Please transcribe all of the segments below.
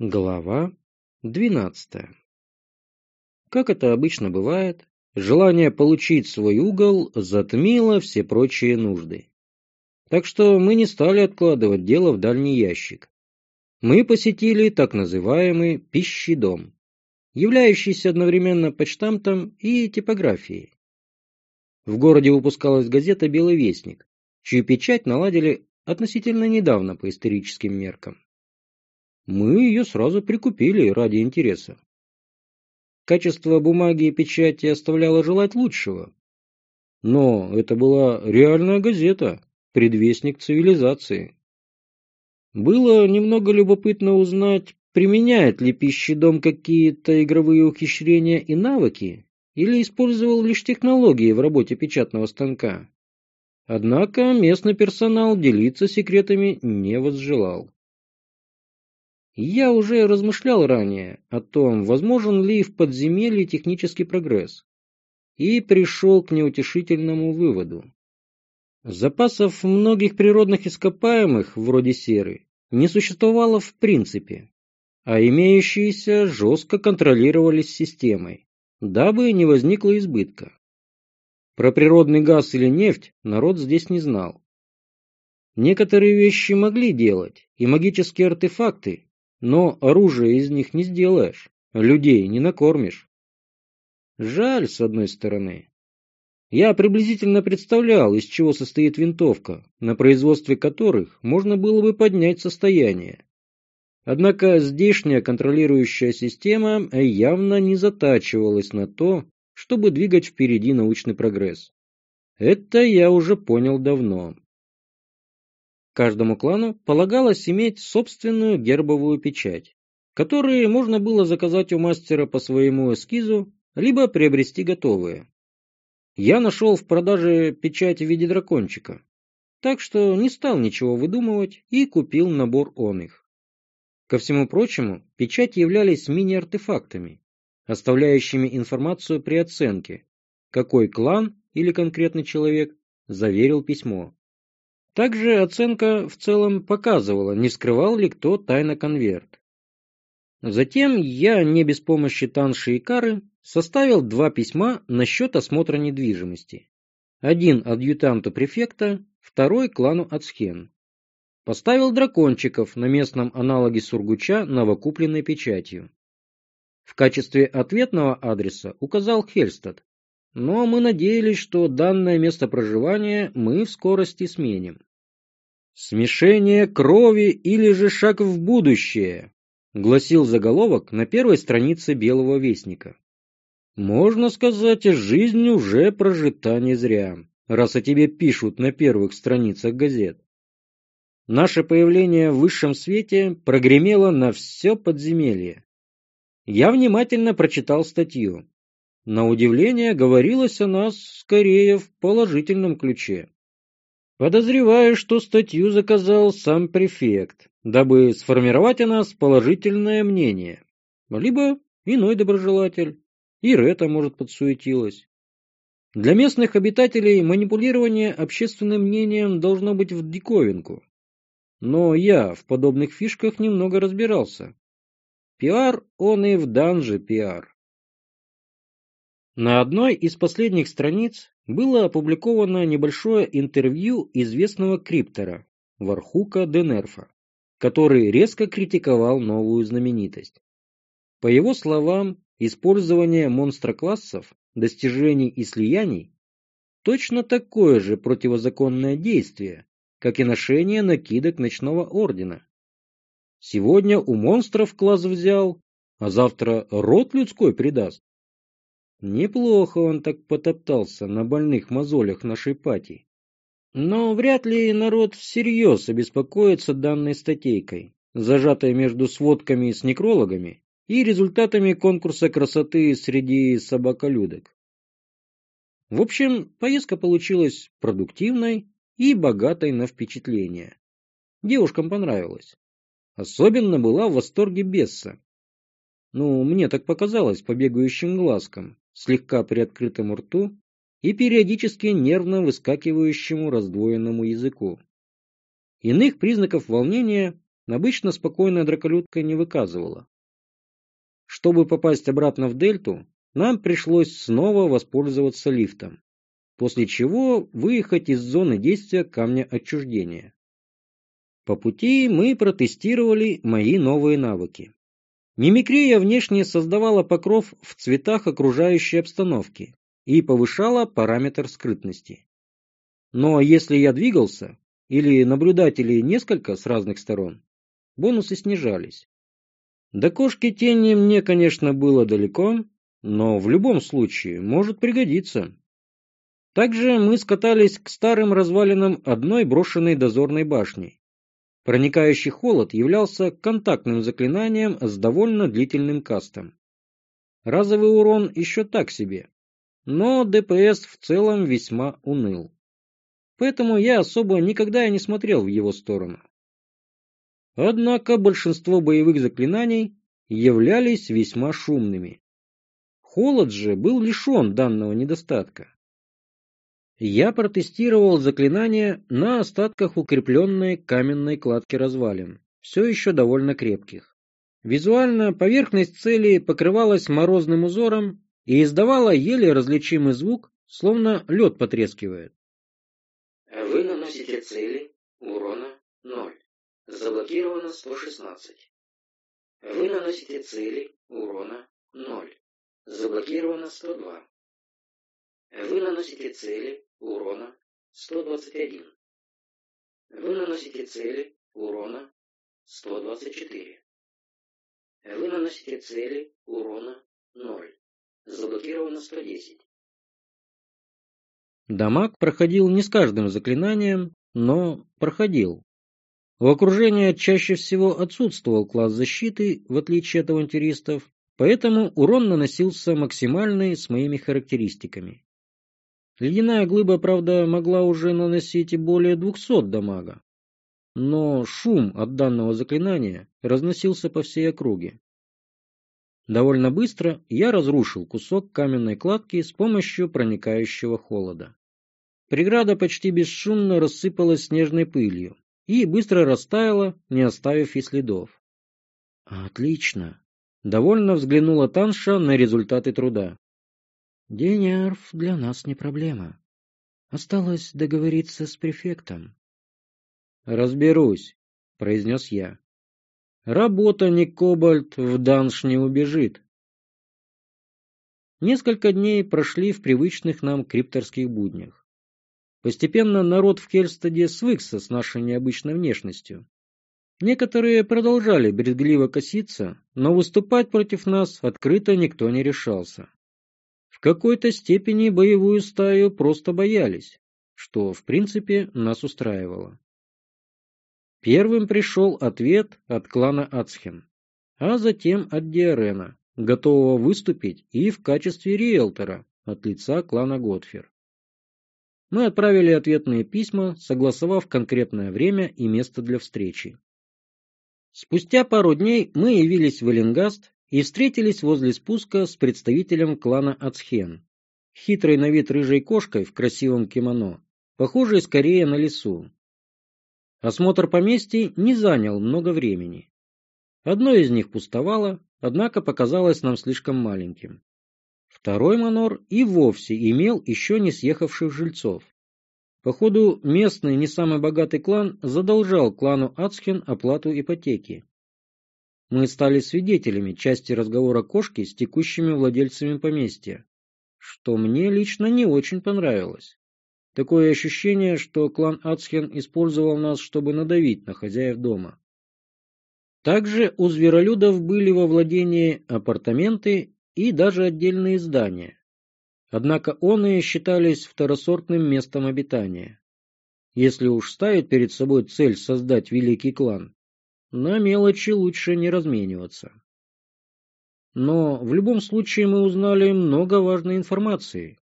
Глава двенадцатая Как это обычно бывает, желание получить свой угол затмило все прочие нужды. Так что мы не стали откладывать дело в дальний ящик. Мы посетили так называемый пищедом, являющийся одновременно почтамтом и типографией. В городе выпускалась газета «Белый вестник», чью печать наладили относительно недавно по историческим меркам мы ее сразу прикупили ради интереса. Качество бумаги и печати оставляло желать лучшего. Но это была реальная газета, предвестник цивилизации. Было немного любопытно узнать, применяет ли пищедом какие-то игровые ухищрения и навыки, или использовал лишь технологии в работе печатного станка. Однако местный персонал делиться секретами не возжелал. Я уже размышлял ранее о том, возможен ли в подземелье технический прогресс, и пришел к неутешительному выводу. Запасов многих природных ископаемых, вроде серы, не существовало в принципе, а имеющиеся жестко контролировались системой, дабы не возникло избытка. Про природный газ или нефть народ здесь не знал. Некоторые вещи могли делать, и магические артефакты, но оружие из них не сделаешь, людей не накормишь. Жаль, с одной стороны. Я приблизительно представлял, из чего состоит винтовка, на производстве которых можно было бы поднять состояние. Однако здешняя контролирующая система явно не затачивалась на то, чтобы двигать впереди научный прогресс. Это я уже понял давно. Каждому клану полагалось иметь собственную гербовую печать, которые можно было заказать у мастера по своему эскизу, либо приобрести готовые. Я нашел в продаже печать в виде дракончика, так что не стал ничего выдумывать и купил набор он их. Ко всему прочему, печати являлись мини-артефактами, оставляющими информацию при оценке, какой клан или конкретный человек заверил письмо. Также оценка в целом показывала, не скрывал ли кто тайно конверт. Затем я, не без помощи Танши и Кары, составил два письма насчет осмотра недвижимости. Один адъютанту префекта, второй клану Ацхен. Поставил дракончиков на местном аналоге Сургуча новокупленной печатью. В качестве ответного адреса указал Хельстад, но мы надеялись, что данное место проживания мы в скорости сменим. «Смешение крови или же шаг в будущее», — гласил заголовок на первой странице Белого Вестника. «Можно сказать, жизнь уже прожита не зря, раз о тебе пишут на первых страницах газет. Наше появление в высшем свете прогремело на все подземелье. Я внимательно прочитал статью. На удивление, говорилось о нас скорее в положительном ключе. Подозреваю, что статью заказал сам префект, дабы сформировать о нас положительное мнение. Либо иной доброжелатель. И Рета, может, подсуетилась. Для местных обитателей манипулирование общественным мнением должно быть в диковинку. Но я в подобных фишках немного разбирался. Пиар он и в данже пиар. На одной из последних страниц было опубликовано небольшое интервью известного криптора Вархука Денерфа, который резко критиковал новую знаменитость. По его словам, использование монстроклассов, достижений и слияний точно такое же противозаконное действие, как и ношение накидок ночного ордена. Сегодня у монстров класс взял, а завтра род людской предаст. Неплохо он так потоптался на больных мозолях нашей пати. Но вряд ли народ всерьез обеспокоится данной статейкой, зажатой между сводками с некрологами и результатами конкурса красоты среди собаколюдок. В общем, поездка получилась продуктивной и богатой на впечатления. Девушкам понравилось. Особенно была в восторге Бесса. Ну, мне так показалось по бегающим глазкам, слегка приоткрытому рту и периодически нервно выскакивающему раздвоенному языку. Иных признаков волнения обычно спокойная драколюдка не выказывала. Чтобы попасть обратно в дельту, нам пришлось снова воспользоваться лифтом, после чего выехать из зоны действия камня отчуждения. По пути мы протестировали мои новые навыки. Мимикрия внешне создавала покров в цветах окружающей обстановки и повышала параметр скрытности. Но если я двигался, или наблюдателей несколько с разных сторон, бонусы снижались. До кошки тени мне, конечно, было далеко, но в любом случае может пригодиться. Также мы скатались к старым развалинам одной брошенной дозорной башни Проникающий холод являлся контактным заклинанием с довольно длительным кастом. Разовый урон еще так себе, но ДПС в целом весьма уныл. Поэтому я особо никогда и не смотрел в его сторону. Однако большинство боевых заклинаний являлись весьма шумными. Холод же был лишен данного недостатка. Я протестировал заклинание на остатках укрепленной каменной кладки развалин, все еще довольно крепких. Визуально поверхность цели покрывалась морозным узором и издавала еле различимый звук, словно лед потрескивает. Вы наносите цели урона 0. Заблокировано 116. Вы наносите цели урона 0. Заблокировано 102. Вы наносите цели урона 121. Вы наносите цели урона 124. Вы наносите цели урона 0. Заблокировано 110. Дамаг проходил не с каждым заклинанием, но проходил. У окружения чаще всего отсутствовал класс защиты, в отличие от авантюристов, поэтому урон наносился максимальный с моими характеристиками. Ледяная глыба, правда, могла уже наносить и более двухсот дамага. Но шум от данного заклинания разносился по всей округе. Довольно быстро я разрушил кусок каменной кладки с помощью проникающего холода. Преграда почти бесшумно рассыпалась снежной пылью и быстро растаяла, не оставив и следов. «Отлично!» — довольно взглянула Танша на результаты труда. Денярф для нас не проблема. Осталось договориться с префектом. Разберусь, произнес я. Работа не кобальт в данш не убежит. Несколько дней прошли в привычных нам крипторских буднях. Постепенно народ в Кельстаде свыкся с нашей необычной внешностью. Некоторые продолжали брезгливо коситься, но выступать против нас открыто никто не решался какой-то степени боевую стаю просто боялись, что, в принципе, нас устраивало. Первым пришел ответ от клана Ацхен, а затем от Диарена, готового выступить и в качестве риэлтора от лица клана Готфер. Мы отправили ответные письма, согласовав конкретное время и место для встречи. Спустя пару дней мы явились в Эленгаст и встретились возле спуска с представителем клана Ацхен, хитрой на вид рыжей кошкой в красивом кимоно, похожей скорее на лису. Осмотр поместий не занял много времени. Одно из них пустовало, однако показалось нам слишком маленьким. Второй манор и вовсе имел еще не съехавших жильцов. Походу, местный не самый богатый клан задолжал клану Ацхен оплату ипотеки, мы стали свидетелями части разговора кошки с текущими владельцами поместья, что мне лично не очень понравилось. Такое ощущение, что клан Ацхен использовал нас, чтобы надавить на хозяев дома. Также у зверолюдов были во владении апартаменты и даже отдельные здания. Однако оные считались второсортным местом обитания. Если уж ставить перед собой цель создать великий клан, на мелочи лучше не размениваться. Но в любом случае мы узнали много важной информации.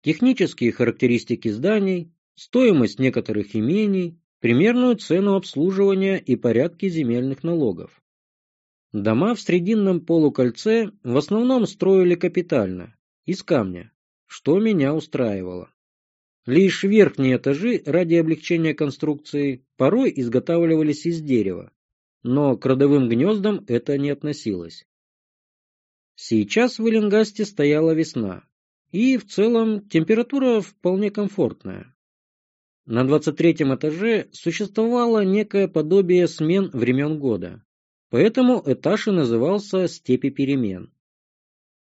Технические характеристики зданий, стоимость некоторых имений, примерную цену обслуживания и порядки земельных налогов. Дома в срединном полукольце в основном строили капитально, из камня, что меня устраивало. Лишь верхние этажи ради облегчения конструкции порой изготавливались из дерева, но к родовым гнездам это не относилось. Сейчас в Эленгасте стояла весна, и в целом температура вполне комфортная. На двадцать третьем этаже существовало некое подобие смен времен года, поэтому этаж и назывался «Степи перемен».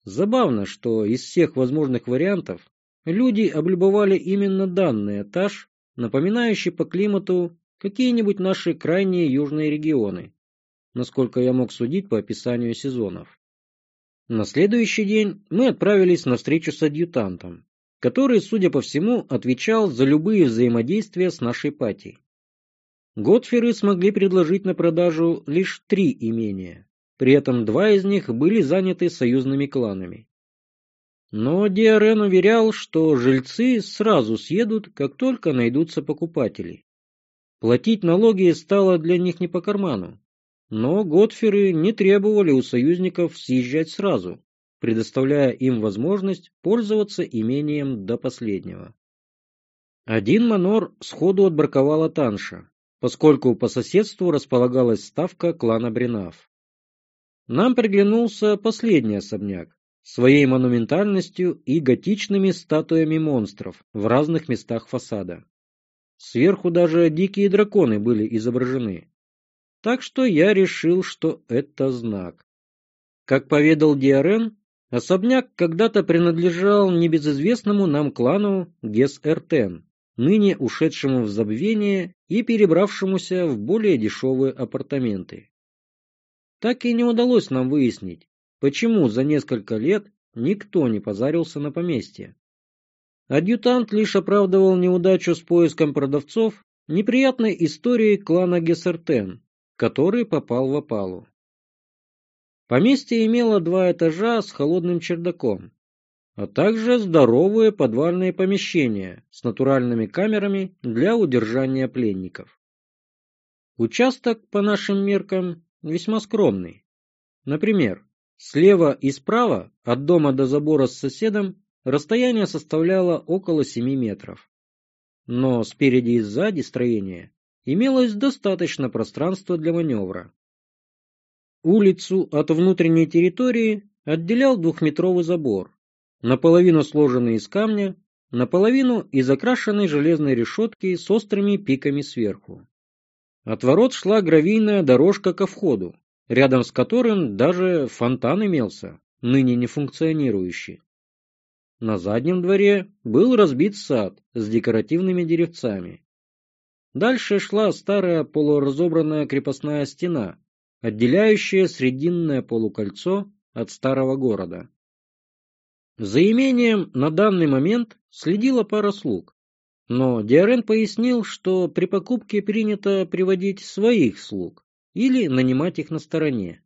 Забавно, что из всех возможных вариантов люди облюбовали именно данный этаж, напоминающий по климату какие-нибудь наши крайние южные регионы, насколько я мог судить по описанию сезонов. На следующий день мы отправились на встречу с адъютантом, который, судя по всему, отвечал за любые взаимодействия с нашей патией. Готферы смогли предложить на продажу лишь три имения, при этом два из них были заняты союзными кланами. Но Диарен уверял, что жильцы сразу съедут, как только найдутся покупатели. Платить налоги стало для них не по карману. Но Готферы не требовали у союзников съезжать сразу, предоставляя им возможность пользоваться имением до последнего. Один манор сходу отбраковала Танша, поскольку по соседству располагалась ставка клана Бринав. Нам приглянулся последний особняк, своей монументальностью и готичными статуями монстров в разных местах фасада. Сверху даже дикие драконы были изображены. Так что я решил, что это знак. Как поведал Диарен, особняк когда-то принадлежал небезызвестному нам клану Гес-Эртен, ныне ушедшему в забвение и перебравшемуся в более дешевые апартаменты. Так и не удалось нам выяснить, почему за несколько лет никто не позарился на поместье. Адъютант лишь оправдывал неудачу с поиском продавцов неприятной историей клана Гессертен, который попал в опалу. Поместье имело два этажа с холодным чердаком, а также здоровые подвальные помещения с натуральными камерами для удержания пленников. Участок, по нашим меркам, весьма скромный. Например, слева и справа от дома до забора с соседом Расстояние составляло около семи метров. Но спереди и сзади строения имелось достаточно пространства для маневра. Улицу от внутренней территории отделял двухметровый забор, наполовину сложенный из камня, наполовину из окрашенной железной решетки с острыми пиками сверху. От ворот шла гравийная дорожка ко входу, рядом с которым даже фонтан имелся, ныне не функционирующий. На заднем дворе был разбит сад с декоративными деревцами. Дальше шла старая полуразобранная крепостная стена, отделяющая срединное полукольцо от старого города. За имением на данный момент следила пара слуг, но Диарен пояснил, что при покупке принято приводить своих слуг или нанимать их на стороне.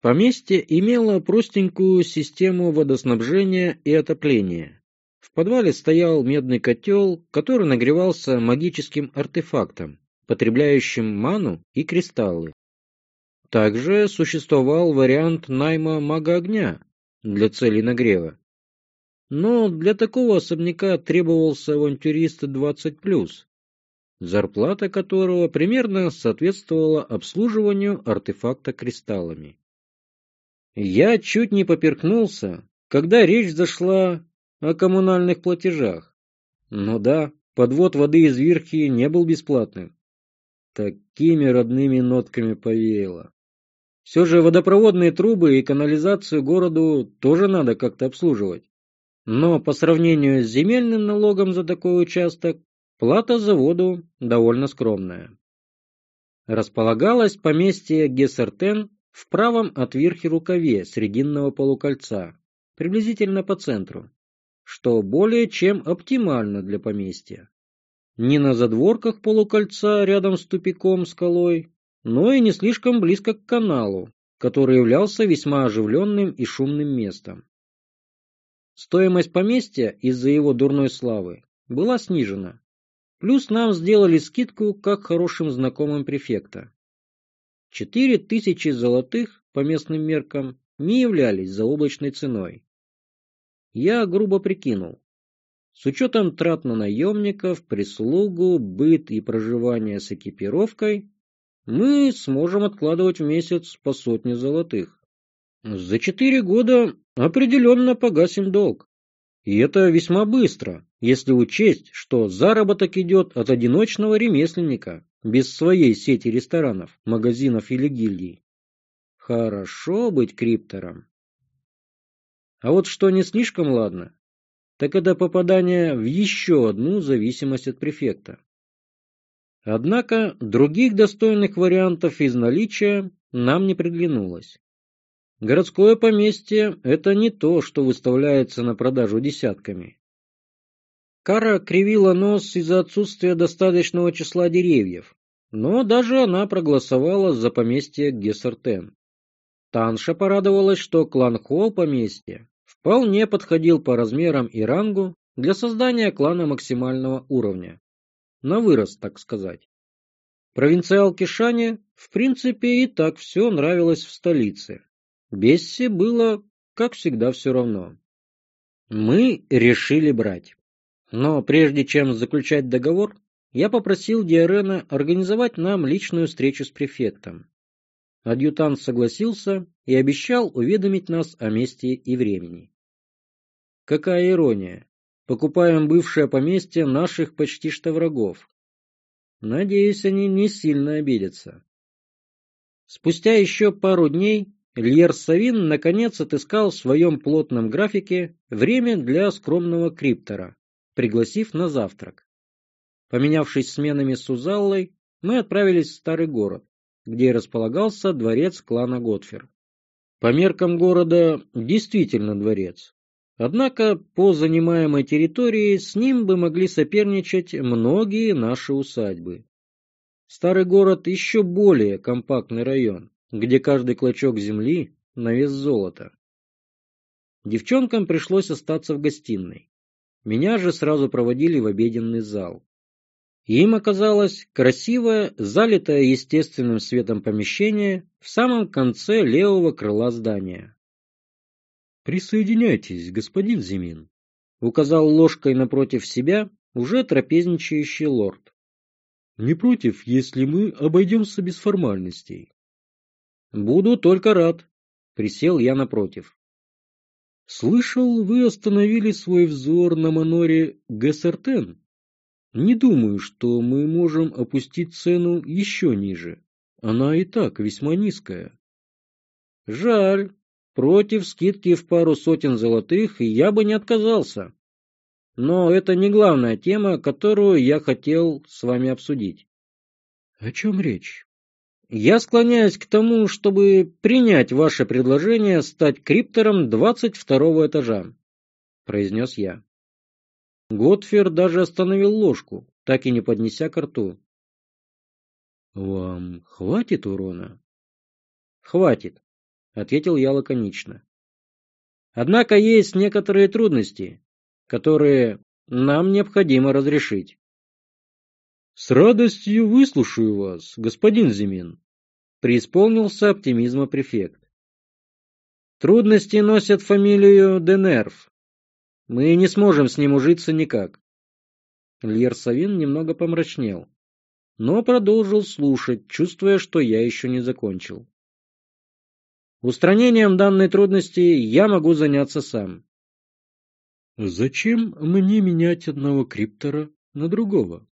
Поместье имело простенькую систему водоснабжения и отопления. В подвале стоял медный котел, который нагревался магическим артефактом, потребляющим ману и кристаллы. Также существовал вариант найма мага огня для целей нагрева. Но для такого особняка требовался авантюрист 20+, зарплата которого примерно соответствовала обслуживанию артефакта кристаллами. Я чуть не поперхнулся, когда речь зашла о коммунальных платежах. Ну да, подвод воды из Вирхи не был бесплатным. Такими родными нотками повеяло. Все же водопроводные трубы и канализацию городу тоже надо как-то обслуживать. Но по сравнению с земельным налогом за такой участок, плата за воду довольно скромная. Располагалось поместье Гессертен в правом отверхе рукаве срединного полукольца, приблизительно по центру, что более чем оптимально для поместья. Не на задворках полукольца рядом с тупиком скалой, но и не слишком близко к каналу, который являлся весьма оживленным и шумным местом. Стоимость поместья из-за его дурной славы была снижена. Плюс нам сделали скидку как хорошим знакомым префекта. Четыре тысячи золотых по местным меркам не являлись заоблачной ценой. Я грубо прикинул. С учетом трат на наемников, прислугу, быт и проживание с экипировкой, мы сможем откладывать в месяц по сотне золотых. За четыре года определенно погасим долг. И это весьма быстро, если учесть, что заработок идет от одиночного ремесленника, без своей сети ресторанов, магазинов или гильдий. Хорошо быть криптором. А вот что не слишком ладно, так это попадание в еще одну зависимость от префекта. Однако других достойных вариантов из наличия нам не приглянулось. Городское поместье – это не то, что выставляется на продажу десятками. Кара кривила нос из-за отсутствия достаточного числа деревьев, но даже она проголосовала за поместье Гессертен. Танша порадовалась, что клан Холл поместья вполне подходил по размерам и рангу для создания клана максимального уровня. На вырос, так сказать. Провинциалке Шане, в принципе, и так все нравилось в столице. Бесси было, как всегда, все равно. Мы решили брать. Но прежде чем заключать договор, я попросил Диарена организовать нам личную встречу с префектом. Адъютант согласился и обещал уведомить нас о месте и времени. Какая ирония. Покупаем бывшее поместье наших почти что врагов. Надеюсь, они не сильно обидятся. Спустя еще пару дней Льер Савин наконец отыскал в своем плотном графике время для скромного криптора, пригласив на завтрак. Поменявшись сменами с Узаллой, мы отправились в старый город, где располагался дворец клана Готфер. По меркам города действительно дворец. Однако по занимаемой территории с ним бы могли соперничать многие наши усадьбы. Старый город еще более компактный район, где каждый клочок земли на вес золота. Девчонкам пришлось остаться в гостиной. Меня же сразу проводили в обеденный зал. Им оказалось красивое, залитое естественным светом помещение в самом конце левого крыла здания. «Присоединяйтесь, господин Зимин», — указал ложкой напротив себя уже трапезничающий лорд. «Не против, если мы обойдемся без формальностей?» «Буду только рад», — присел я напротив. «Слышал, вы остановили свой взор на маноре Гессертен?» Не думаю, что мы можем опустить цену еще ниже. Она и так весьма низкая. Жаль. Против скидки в пару сотен золотых я бы не отказался. Но это не главная тема, которую я хотел с вами обсудить. О чем речь? Я склоняюсь к тому, чтобы принять ваше предложение стать криптором двадцать второго этажа, произнес я. Готфер даже остановил ложку, так и не поднеся к рту. «Вам хватит урона?» «Хватит», — ответил я лаконично. «Однако есть некоторые трудности, которые нам необходимо разрешить». «С радостью выслушаю вас, господин Зимин», — преисполнился оптимизма префект. «Трудности носят фамилию Денерв, мы не сможем с ним ужиться никак. Льер Савин немного помрачнел, но продолжил слушать, чувствуя, что я еще не закончил. Устранением данной трудности я могу заняться сам. Зачем мне менять одного криптора на другого?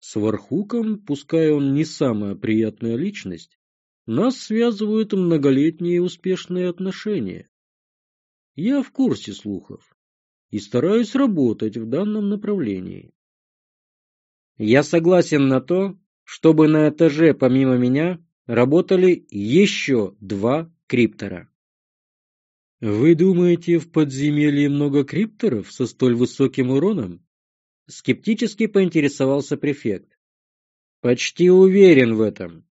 С Вархуком, пускай он не самая приятная личность, нас связывают многолетние успешные отношения. Я в курсе слухов и стараюсь работать в данном направлении. Я согласен на то, чтобы на этаже помимо меня работали еще два криптора. Вы думаете, в подземелье много крипторов со столь высоким уроном? Скептически поинтересовался префект. Почти уверен в этом.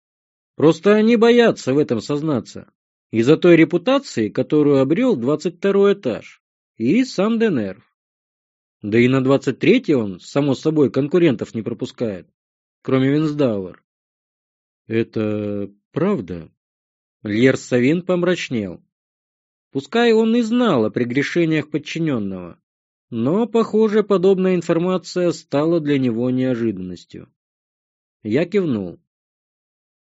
Просто они боятся в этом сознаться. Из-за той репутации, которую обрел двадцать второй этаж и сам Денерв. Да и на двадцать третий он, само собой, конкурентов не пропускает, кроме Винсдауэр. Это правда? Льер Савин помрачнел. Пускай он и знал о прегрешениях подчиненного, но, похоже, подобная информация стала для него неожиданностью. Я кивнул.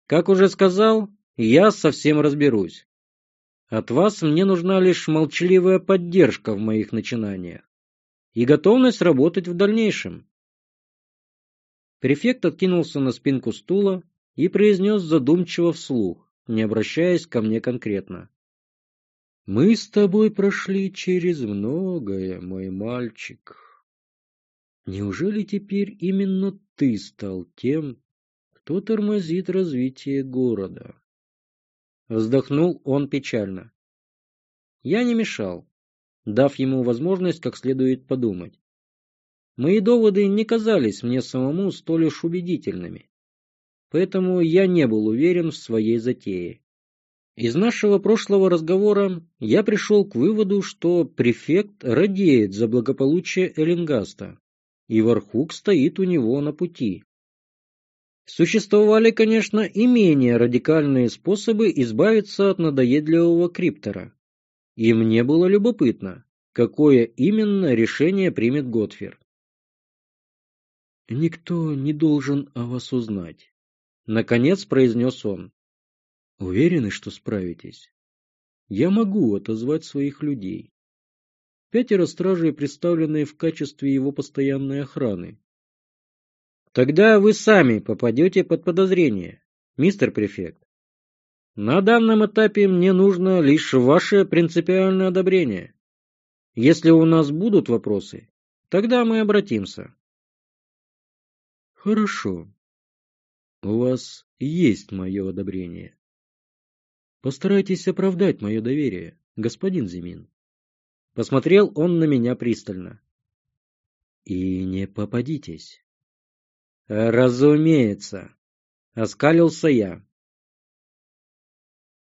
Как уже сказал, я совсем разберусь. От вас мне нужна лишь молчаливая поддержка в моих начинаниях и готовность работать в дальнейшем. Префект откинулся на спинку стула и произнес задумчиво вслух, не обращаясь ко мне конкретно. «Мы с тобой прошли через многое, мой мальчик. Неужели теперь именно ты стал тем, кто тормозит развитие города?» Вздохнул он печально. Я не мешал, дав ему возможность как следует подумать. Мои доводы не казались мне самому столь уж убедительными, поэтому я не был уверен в своей затее. Из нашего прошлого разговора я пришел к выводу, что префект радеет за благополучие Эллингаста, и Вархук стоит у него на пути. Существовали, конечно, и менее радикальные способы избавиться от надоедливого криптора. И мне было любопытно, какое именно решение примет Готфер. «Никто не должен о вас узнать», — наконец произнес он. «Уверены, что справитесь? Я могу отозвать своих людей. Пятеро стражей, представленные в качестве его постоянной охраны. Тогда вы сами попадете под подозрение, мистер префект. На данном этапе мне нужно лишь ваше принципиальное одобрение. Если у нас будут вопросы, тогда мы обратимся. Хорошо. У вас есть мое одобрение. Постарайтесь оправдать мое доверие, господин Зимин. Посмотрел он на меня пристально. И не попадитесь. Разумеется, оскалился я.